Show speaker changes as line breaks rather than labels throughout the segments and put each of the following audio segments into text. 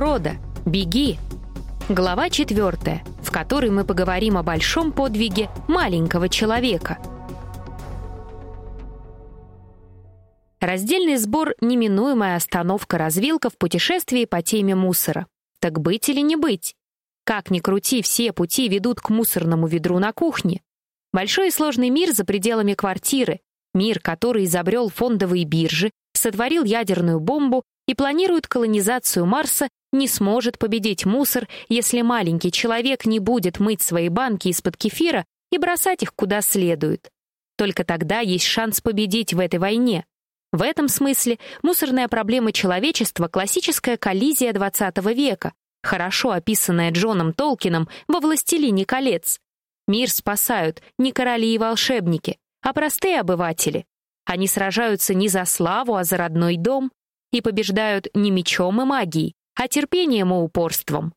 Фродо, беги! Глава четвертая, в которой мы поговорим о большом подвиге маленького человека. Раздельный сбор — неминуемая остановка-развилка в путешествии по теме мусора. Так быть или не быть? Как ни крути, все пути ведут к мусорному ведру на кухне. Большой и сложный мир за пределами квартиры, мир, который изобрел фондовые биржи, сотворил ядерную бомбу и планирует колонизацию Марса, не сможет победить мусор, если маленький человек не будет мыть свои банки из-под кефира и бросать их куда следует. Только тогда есть шанс победить в этой войне. В этом смысле мусорная проблема человечества — классическая коллизия XX века, хорошо описанная Джоном Толкином во «Властелине колец». Мир спасают не короли и волшебники, а простые обыватели. Они сражаются не за славу, а за родной дом и побеждают не мечом и магией, а терпением и упорством.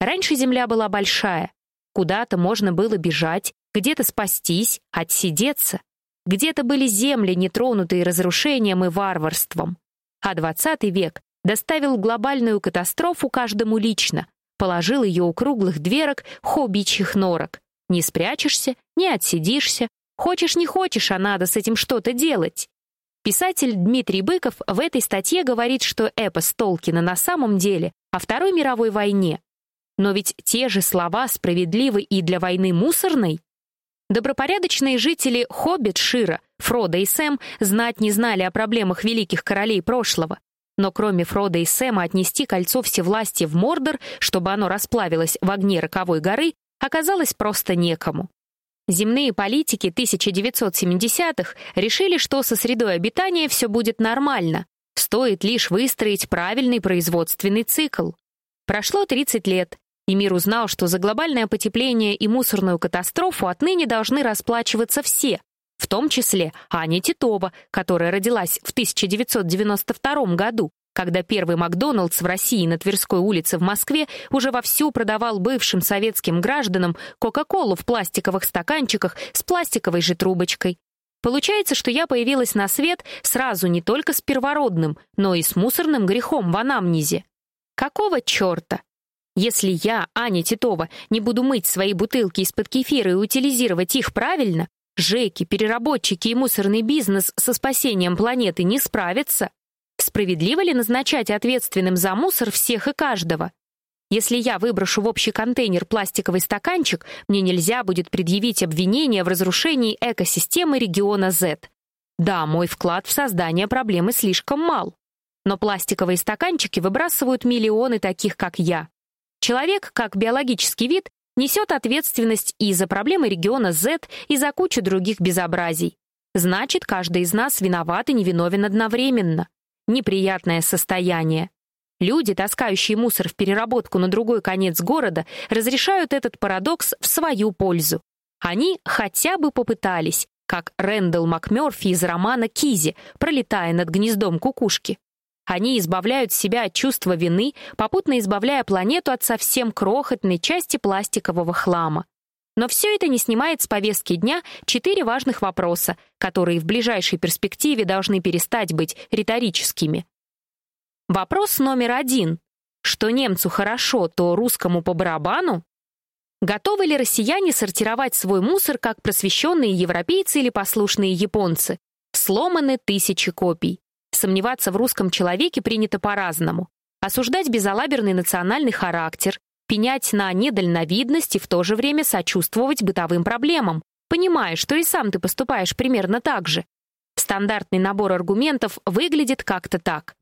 Раньше земля была большая. Куда-то можно было бежать, где-то спастись, отсидеться. Где-то были земли, нетронутые разрушением и варварством. А XX век доставил глобальную катастрофу каждому лично, положил ее у круглых дверок хоббичьих норок. Не спрячешься, не отсидишься. Хочешь, не хочешь, а надо с этим что-то делать. Писатель Дмитрий Быков в этой статье говорит, что эпос Толкина на самом деле о Второй мировой войне. Но ведь те же слова справедливы и для войны мусорной. Добропорядочные жители Хоббит-Шира, Фродо и Сэм, знать не знали о проблемах великих королей прошлого. Но кроме Фрода и Сэма отнести кольцо всевластия в Мордор, чтобы оно расплавилось в огне роковой горы, оказалось просто некому. Земные политики 1970-х решили, что со средой обитания все будет нормально, стоит лишь выстроить правильный производственный цикл. Прошло 30 лет, и мир узнал, что за глобальное потепление и мусорную катастрофу отныне должны расплачиваться все, в том числе Аня Титова, которая родилась в 1992 году, когда первый Макдоналдс в России на Тверской улице в Москве уже вовсю продавал бывшим советским гражданам Кока-Колу в пластиковых стаканчиках с пластиковой же трубочкой. Получается, что я появилась на свет сразу не только с первородным, но и с мусорным грехом в анамнезе. Какого черта? Если я, Аня Титова, не буду мыть свои бутылки из-под кефира и утилизировать их правильно, ЖЭКи, переработчики и мусорный бизнес со спасением планеты не справятся. Справедливо ли назначать ответственным за мусор всех и каждого? Если я выброшу в общий контейнер пластиковый стаканчик, мне нельзя будет предъявить обвинение в разрушении экосистемы региона Z. Да, мой вклад в создание проблемы слишком мал. Но пластиковые стаканчики выбрасывают миллионы таких, как я. Человек, как биологический вид, несет ответственность и за проблемы региона Z, и за кучу других безобразий. Значит, каждый из нас виноват и невиновен одновременно неприятное состояние. Люди, таскающие мусор в переработку на другой конец города, разрешают этот парадокс в свою пользу. Они хотя бы попытались, как Рэндалл МакМёрфи из романа «Кизи», пролетая над гнездом кукушки. Они избавляют себя от чувства вины, попутно избавляя планету от совсем крохотной части пластикового хлама. Но все это не снимает с повестки дня четыре важных вопроса, которые в ближайшей перспективе должны перестать быть риторическими. Вопрос номер один. Что немцу хорошо, то русскому по барабану? Готовы ли россияне сортировать свой мусор как просвещенные европейцы или послушные японцы? Сломаны тысячи копий. Сомневаться в русском человеке принято по-разному. Осуждать безалаберный национальный характер, пенять на недальновидность и в то же время сочувствовать бытовым проблемам, понимая, что и сам ты поступаешь примерно так же. Стандартный набор аргументов выглядит как-то так.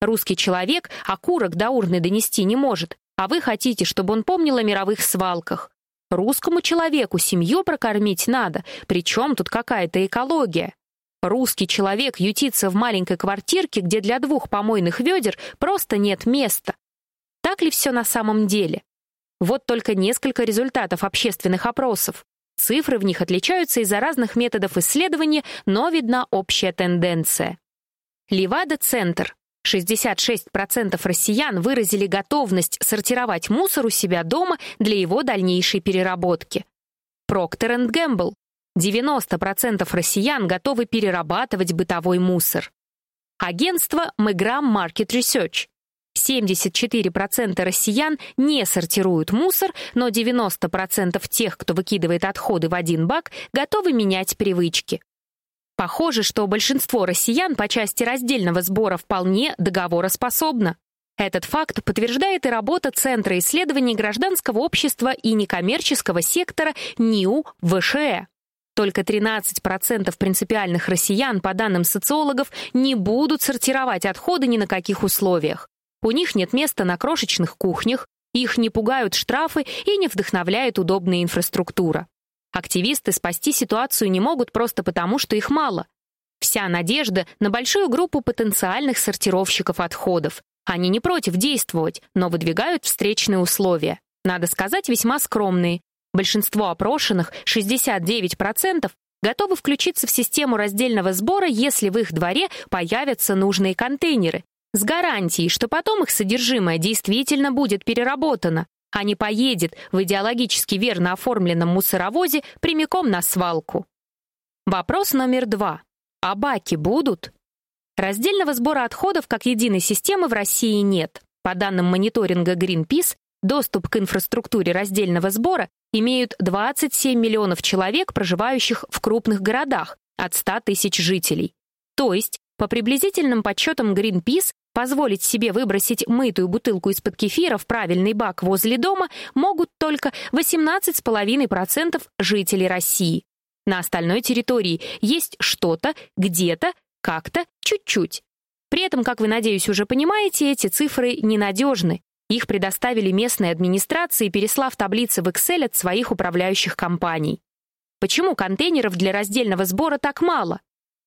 Русский человек окурок до урны донести не может, а вы хотите, чтобы он помнил о мировых свалках. Русскому человеку семью прокормить надо, причем тут какая-то экология. Русский человек ютится в маленькой квартирке, где для двух помойных ведер просто нет места. Так ли все на самом деле? Вот только несколько результатов общественных опросов. Цифры в них отличаются из-за разных методов исследования, но видна общая тенденция. Левада-центр. 66% россиян выразили готовность сортировать мусор у себя дома для его дальнейшей переработки. Procter Gamble. 90% россиян готовы перерабатывать бытовой мусор. Агентство Megram Market Research. 74% россиян не сортируют мусор, но 90% тех, кто выкидывает отходы в один бак, готовы менять привычки. Похоже, что большинство россиян по части раздельного сбора вполне договороспособно. Этот факт подтверждает и работа Центра исследований гражданского общества и некоммерческого сектора НИУ ВШЭ. Только 13% принципиальных россиян, по данным социологов, не будут сортировать отходы ни на каких условиях. У них нет места на крошечных кухнях, их не пугают штрафы и не вдохновляет удобная инфраструктура. Активисты спасти ситуацию не могут просто потому, что их мало. Вся надежда на большую группу потенциальных сортировщиков отходов. Они не против действовать, но выдвигают встречные условия. Надо сказать, весьма скромные. Большинство опрошенных, 69%, готовы включиться в систему раздельного сбора, если в их дворе появятся нужные контейнеры, с гарантией, что потом их содержимое действительно будет переработано, а не поедет в идеологически верно оформленном мусоровозе прямиком на свалку. Вопрос номер два. А баки будут? Раздельного сбора отходов как единой системы в России нет. По данным мониторинга Greenpeace, доступ к инфраструктуре раздельного сбора имеют 27 миллионов человек, проживающих в крупных городах, от 100 тысяч жителей. То есть, по приблизительным подсчетам Greenpeace, Позволить себе выбросить мытую бутылку из-под кефира в правильный бак возле дома могут только 18,5% жителей России. На остальной территории есть что-то, где-то, как-то, чуть-чуть. При этом, как вы, надеюсь, уже понимаете, эти цифры ненадежны. Их предоставили местные администрации, переслав таблицы в Excel от своих управляющих компаний. Почему контейнеров для раздельного сбора так мало?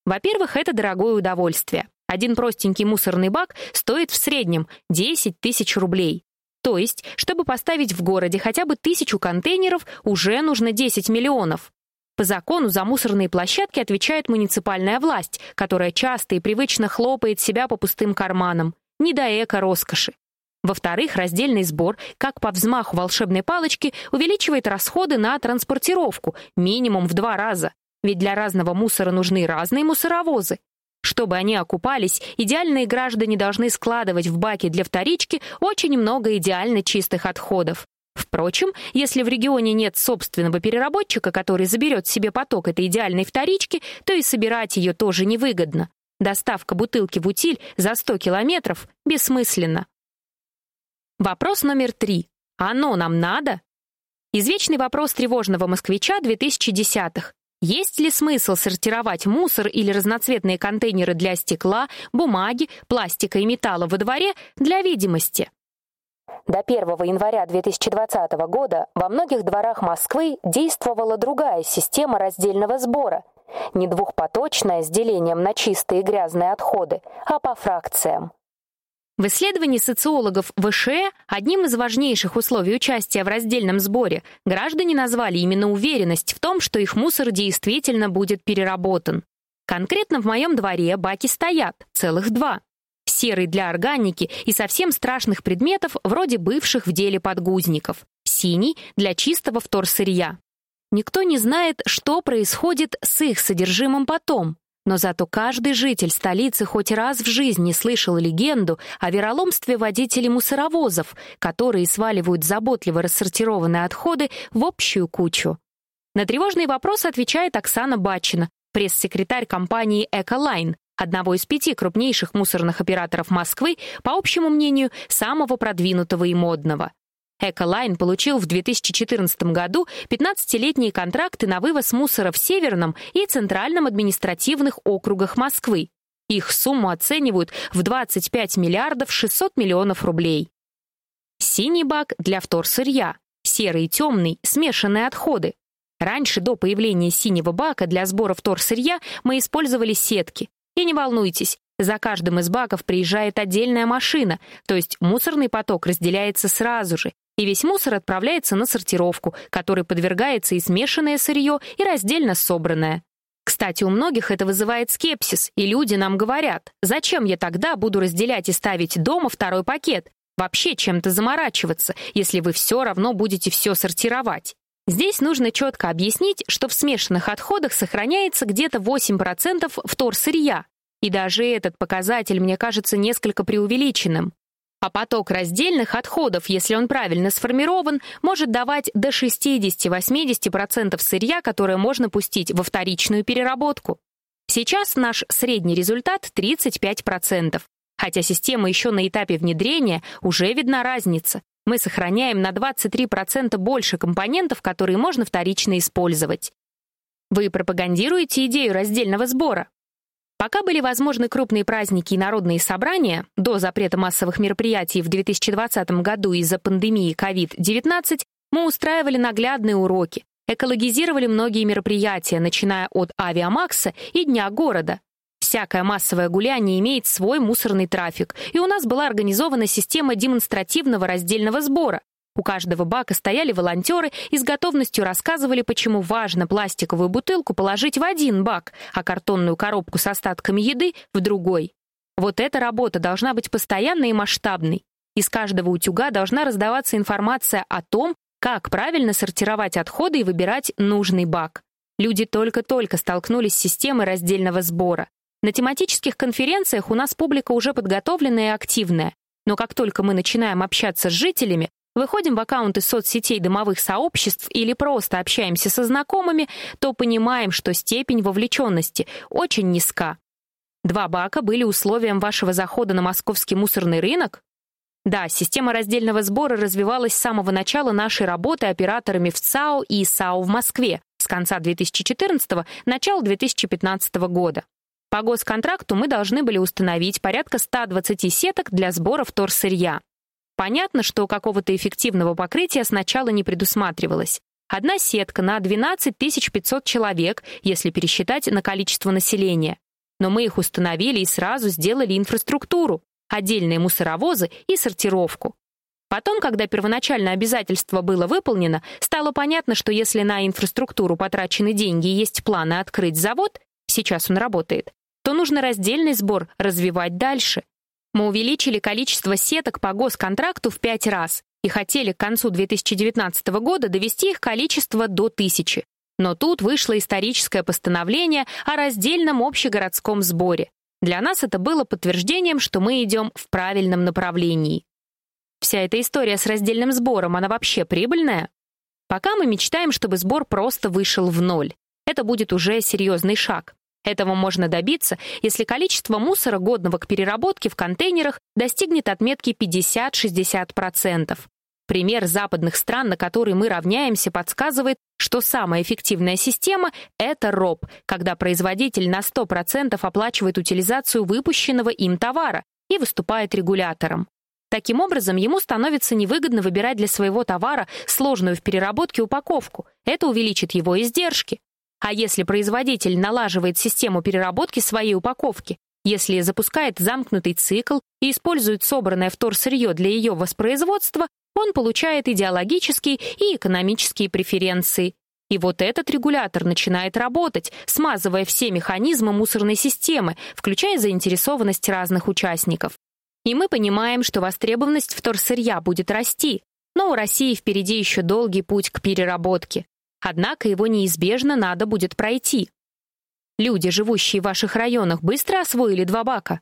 Во-первых, это дорогое удовольствие. Один простенький мусорный бак стоит в среднем 10 тысяч рублей. То есть, чтобы поставить в городе хотя бы тысячу контейнеров, уже нужно 10 миллионов. По закону за мусорные площадки отвечает муниципальная власть, которая часто и привычно хлопает себя по пустым карманам. Не до эко-роскоши. Во-вторых, раздельный сбор, как по взмаху волшебной палочки, увеличивает расходы на транспортировку минимум в два раза. Ведь для разного мусора нужны разные мусоровозы. Чтобы они окупались, идеальные граждане должны складывать в баки для вторички очень много идеально чистых отходов. Впрочем, если в регионе нет собственного переработчика, который заберет себе поток этой идеальной вторички, то и собирать ее тоже невыгодно. Доставка бутылки в утиль за 100 километров бессмысленно. Вопрос номер три. Оно нам надо? Извечный вопрос тревожного москвича 2010-х. Есть ли смысл сортировать мусор или разноцветные контейнеры для стекла, бумаги, пластика и металла во дворе для видимости?
До 1 января 2020 года во многих дворах Москвы действовала другая система раздельного сбора. Не двухпоточная с делением на чистые и грязные отходы, а по фракциям.
В исследовании социологов ВШЭ одним из важнейших условий участия в раздельном сборе граждане назвали именно уверенность в том, что их мусор действительно будет переработан. Конкретно в моем дворе баки стоят, целых два. Серый для органики и совсем страшных предметов, вроде бывших в деле подгузников. Синий для чистого вторсырья. Никто не знает, что происходит с их содержимым потом. Но зато каждый житель столицы хоть раз в жизни слышал легенду о вероломстве водителей мусоровозов, которые сваливают заботливо рассортированные отходы в общую кучу. На тревожный вопрос отвечает Оксана Бачина, пресс-секретарь компании «Эколайн», одного из пяти крупнейших мусорных операторов Москвы, по общему мнению, самого продвинутого и модного. Эколайн получил в 2014 году 15-летние контракты на вывоз мусора в Северном и Центральном административных округах Москвы. Их сумму оценивают в 25 миллиардов 600 миллионов рублей. Синий бак для вторсырья, серый и темный, смешанные отходы. Раньше, до появления синего бака для сбора вторсырья, мы использовали сетки. И не волнуйтесь, за каждым из баков приезжает отдельная машина, то есть мусорный поток разделяется сразу же, и весь мусор отправляется на сортировку, которой подвергается и смешанное сырье, и раздельно собранное. Кстати, у многих это вызывает скепсис, и люди нам говорят, зачем я тогда буду разделять и ставить дома второй пакет? Вообще чем-то заморачиваться, если вы все равно будете все сортировать. Здесь нужно четко объяснить, что в смешанных отходах сохраняется где-то 8% вторсырья, и даже этот показатель мне кажется несколько преувеличенным. А поток раздельных отходов, если он правильно сформирован, может давать до 60-80% сырья, которое можно пустить во вторичную переработку. Сейчас наш средний результат 35%. Хотя система еще на этапе внедрения, уже видна разница. Мы сохраняем на 23% больше компонентов, которые можно вторично использовать. Вы пропагандируете идею раздельного сбора? Пока были возможны крупные праздники и народные собрания, до запрета массовых мероприятий в 2020 году из-за пандемии COVID-19, мы устраивали наглядные уроки, экологизировали многие мероприятия, начиная от авиамакса и Дня города. Всякое массовое гуляние имеет свой мусорный трафик, и у нас была организована система демонстративного раздельного сбора, у каждого бака стояли волонтеры и с готовностью рассказывали, почему важно пластиковую бутылку положить в один бак, а картонную коробку с остатками еды — в другой. Вот эта работа должна быть постоянной и масштабной. Из каждого утюга должна раздаваться информация о том, как правильно сортировать отходы и выбирать нужный бак. Люди только-только столкнулись с системой раздельного сбора. На тематических конференциях у нас публика уже подготовленная и активная. Но как только мы начинаем общаться с жителями, выходим в аккаунты соцсетей домовых сообществ или просто общаемся со знакомыми, то понимаем, что степень вовлеченности очень низка. Два бака были условием вашего захода на московский мусорный рынок? Да, система раздельного сбора развивалась с самого начала нашей работы операторами в ЦАО и САО в Москве с конца 2014 начала 2015 года. По госконтракту мы должны были установить порядка 120 сеток для сбора вторсырья. Понятно, что какого-то эффективного покрытия сначала не предусматривалось. Одна сетка на 12 500 человек, если пересчитать на количество населения. Но мы их установили и сразу сделали инфраструктуру, отдельные мусоровозы и сортировку. Потом, когда первоначальное обязательство было выполнено, стало понятно, что если на инфраструктуру потрачены деньги и есть планы открыть завод, сейчас он работает, то нужно раздельный сбор развивать дальше, мы увеличили количество сеток по госконтракту в пять раз и хотели к концу 2019 года довести их количество до тысячи. Но тут вышло историческое постановление о раздельном общегородском сборе. Для нас это было подтверждением, что мы идем в правильном направлении. Вся эта история с раздельным сбором, она вообще прибыльная? Пока мы мечтаем, чтобы сбор просто вышел в ноль. Это будет уже серьезный шаг. Этого можно добиться, если количество мусора, годного к переработке в контейнерах, достигнет отметки 50-60%. Пример западных стран, на которые мы равняемся, подсказывает, что самая эффективная система — это РОП, когда производитель на 100% оплачивает утилизацию выпущенного им товара и выступает регулятором. Таким образом, ему становится невыгодно выбирать для своего товара сложную в переработке упаковку. Это увеличит его издержки. А если производитель налаживает систему переработки своей упаковки, если запускает замкнутый цикл и использует собранное вторсырье для ее воспроизводства, он получает идеологические и экономические преференции. И вот этот регулятор начинает работать, смазывая все механизмы мусорной системы, включая заинтересованность разных участников. И мы понимаем, что востребованность вторсырья будет расти, но у России впереди еще долгий путь к переработке. Однако его неизбежно надо будет пройти. Люди, живущие в ваших районах, быстро освоили два бака.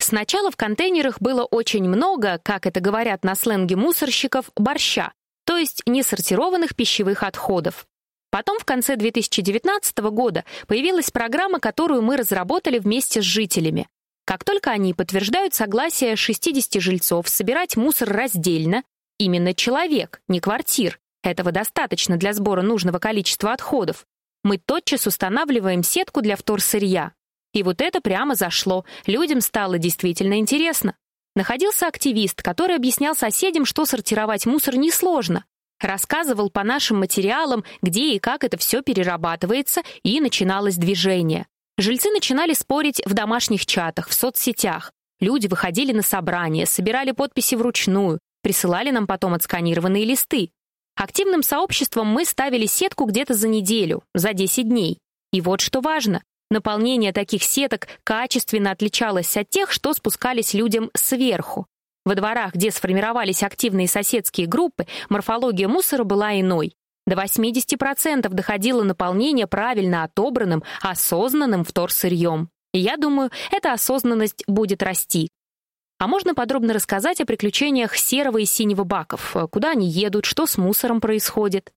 Сначала в контейнерах было очень много, как это говорят на сленге мусорщиков, борща, то есть несортированных пищевых отходов. Потом в конце 2019 года появилась программа, которую мы разработали вместе с жителями. Как только они подтверждают согласие 60 жильцов собирать мусор раздельно, именно человек, не квартир, этого достаточно для сбора нужного количества отходов. Мы тотчас устанавливаем сетку для вторсырья. И вот это прямо зашло. Людям стало действительно интересно. Находился активист, который объяснял соседям, что сортировать мусор несложно. Рассказывал по нашим материалам, где и как это все перерабатывается, и начиналось движение. Жильцы начинали спорить в домашних чатах, в соцсетях. Люди выходили на собрания, собирали подписи вручную, присылали нам потом отсканированные листы. Активным сообществом мы ставили сетку где-то за неделю, за 10 дней. И вот что важно. Наполнение таких сеток качественно отличалось от тех, что спускались людям сверху. Во дворах, где сформировались активные соседские группы, морфология мусора была иной. До 80% доходило наполнение правильно отобранным, осознанным вторсырьем. Я думаю, эта осознанность будет расти. А можно подробно рассказать о приключениях серого и синего баков, куда они едут, что с мусором происходит?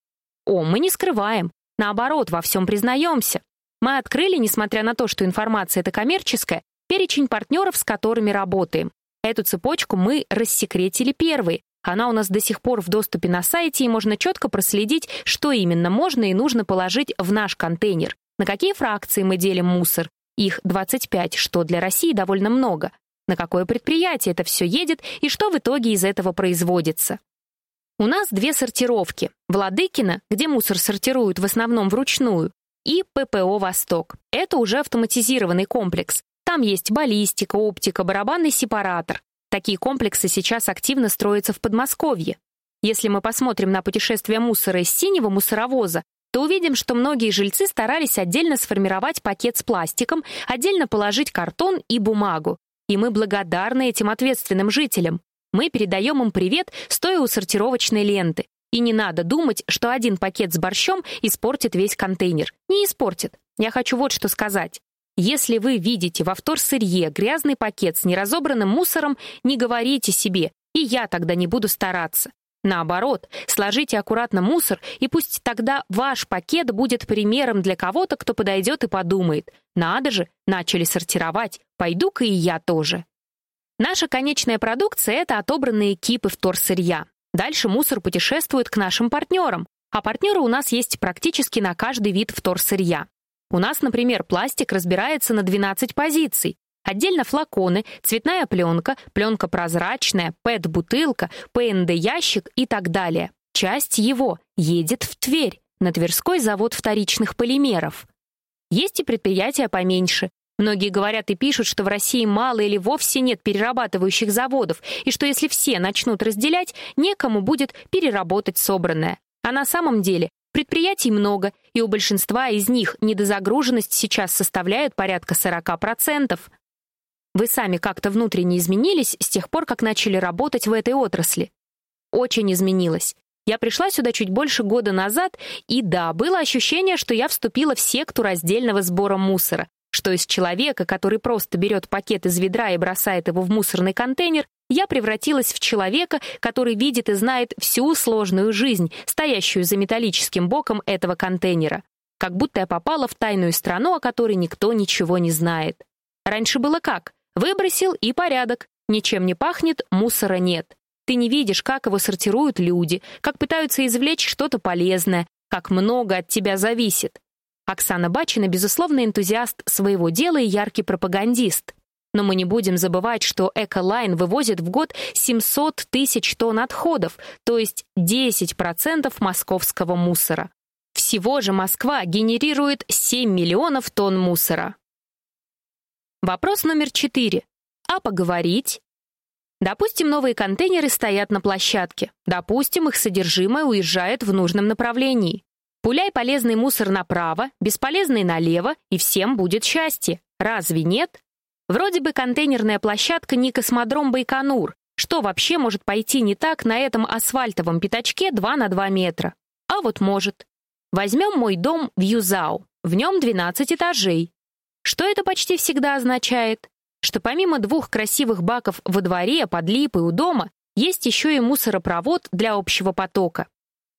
О, мы не скрываем. Наоборот, во всем признаемся. Мы открыли, несмотря на то, что информация это коммерческая, перечень партнеров, с которыми работаем. Эту цепочку мы рассекретили первые. Она у нас до сих пор в доступе на сайте, и можно четко проследить, что именно можно и нужно положить в наш контейнер, на какие фракции мы делим мусор. Их 25, что для России довольно много. На какое предприятие это все едет и что в итоге из этого производится. У нас две сортировки. Владыкино, где мусор сортируют в основном вручную, и ППО «Восток». Это уже автоматизированный комплекс. Там есть баллистика, оптика, барабанный сепаратор. Такие комплексы сейчас активно строятся в Подмосковье. Если мы посмотрим на путешествие мусора из синего мусоровоза, то увидим, что многие жильцы старались отдельно сформировать пакет с пластиком, отдельно положить картон и бумагу. И мы благодарны этим ответственным жителям. Мы передаем им привет, стоя у сортировочной ленты. И не надо думать, что один пакет с борщом испортит весь контейнер. Не испортит. Я хочу вот что сказать. Если вы видите во вторсырье грязный пакет с неразобранным мусором, не говорите себе, и я тогда не буду стараться. Наоборот, сложите аккуратно мусор, и пусть тогда ваш пакет будет примером для кого-то, кто подойдет и подумает. Надо же, начали сортировать, пойду-ка и я тоже. Наша конечная продукция — это отобранные кипы вторсырья. Дальше мусор путешествует к нашим партнерам, а партнеры у нас есть практически на каждый вид вторсырья. У нас, например, пластик разбирается на 12 позиций. Отдельно флаконы, цветная пленка, пленка прозрачная, ПЭТ-бутылка, ПНД-ящик и так далее. Часть его едет в Тверь, на Тверской завод вторичных полимеров. Есть и предприятия поменьше. Многие говорят и пишут, что в России мало или вовсе нет перерабатывающих заводов, и что если все начнут разделять, некому будет переработать собранное. А на самом деле предприятий много, и у большинства из них недозагруженность сейчас составляет порядка 40%. Вы сами как-то внутренне изменились с тех пор, как начали работать в этой отрасли? Очень изменилась. Я пришла сюда чуть больше года назад, и да, было ощущение, что я вступила в секту раздельного сбора мусора, что из человека, который просто берет пакет из ведра и бросает его в мусорный контейнер, я превратилась в человека, который видит и знает всю сложную жизнь, стоящую за металлическим боком этого контейнера. Как будто я попала в тайную страну, о которой никто ничего не знает. Раньше было как? Выбросил и порядок. Ничем не пахнет, мусора нет. Ты не видишь, как его сортируют люди, как пытаются извлечь что-то полезное, как много от тебя зависит. Оксана Бачина, безусловно, энтузиаст своего дела и яркий пропагандист. Но мы не будем забывать, что Эколайн вывозит в год 700 тысяч тонн отходов, то есть 10% московского мусора. Всего же Москва генерирует 7 миллионов тонн мусора. Вопрос номер 4. А поговорить? Допустим, новые контейнеры стоят на площадке. Допустим, их содержимое уезжает в нужном направлении. Пуляй полезный мусор направо, бесполезный налево, и всем будет счастье. Разве нет? Вроде бы контейнерная площадка не космодром Байконур. Что вообще может пойти не так на этом асфальтовом пятачке 2 на 2 метра? А вот может. Возьмем мой дом в Юзау. В нем 12 этажей. Что это почти всегда означает? Что помимо двух красивых баков во дворе, под липой у дома, есть еще и мусоропровод для общего потока.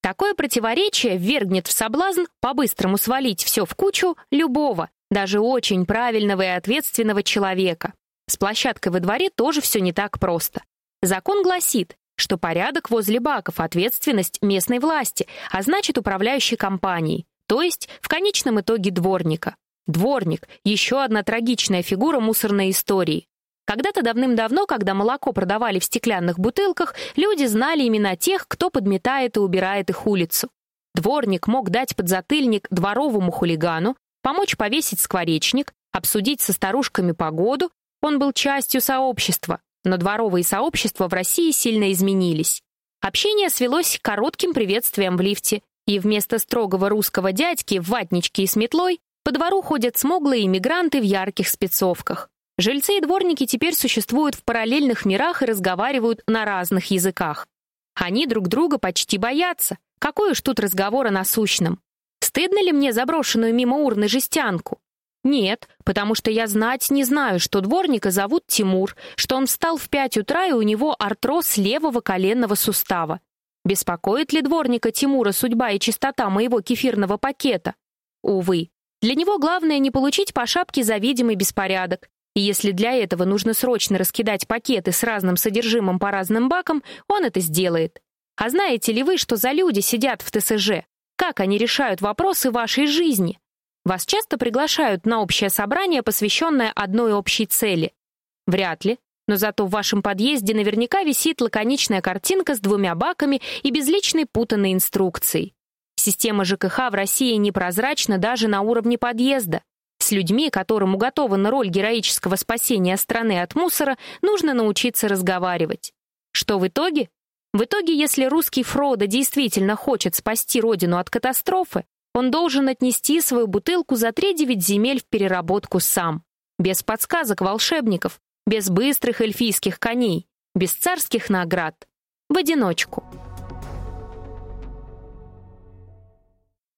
Такое противоречие ввергнет в соблазн по-быстрому свалить все в кучу любого, даже очень правильного и ответственного человека. С площадкой во дворе тоже все не так просто. Закон гласит, что порядок возле баков — ответственность местной власти, а значит управляющей компанией, то есть в конечном итоге дворника. Дворник — еще одна трагичная фигура мусорной истории. Когда-то давным-давно, когда молоко продавали в стеклянных бутылках, люди знали имена тех, кто подметает и убирает их улицу. Дворник мог дать подзатыльник дворовому хулигану, помочь повесить скворечник, обсудить со старушками погоду. Он был частью сообщества, но дворовые сообщества в России сильно изменились. Общение свелось к коротким приветствиям в лифте, и вместо строгого русского дядьки в ватничке и с метлой по двору ходят смуглые иммигранты в ярких спецовках. Жильцы и дворники теперь существуют в параллельных мирах и разговаривают на разных языках. Они друг друга почти боятся. Какой уж тут разговор о насущном? Стыдно ли мне заброшенную мимо урны жестянку? Нет, потому что я знать не знаю, что дворника зовут Тимур, что он встал в пять утра и у него артроз левого коленного сустава. Беспокоит ли дворника Тимура судьба и чистота моего кефирного пакета? Увы. Для него главное не получить по шапке за видимый беспорядок. И если для этого нужно срочно раскидать пакеты с разным содержимым по разным бакам, он это сделает. А знаете ли вы, что за люди сидят в ТСЖ? Как они решают вопросы вашей жизни? Вас часто приглашают на общее собрание, посвященное одной общей цели? Вряд ли. Но зато в вашем подъезде наверняка висит лаконичная картинка с двумя баками и безличной путанной инструкцией. Система ЖКХ в России непрозрачна даже на уровне подъезда. С людьми, которым уготована роль героического спасения страны от мусора, нужно научиться разговаривать. Что в итоге? В итоге, если русский Фродо действительно хочет спасти родину от катастрофы, он должен отнести свою бутылку за три-девять земель в переработку сам. Без подсказок волшебников, без быстрых эльфийских коней, без царских наград. В одиночку.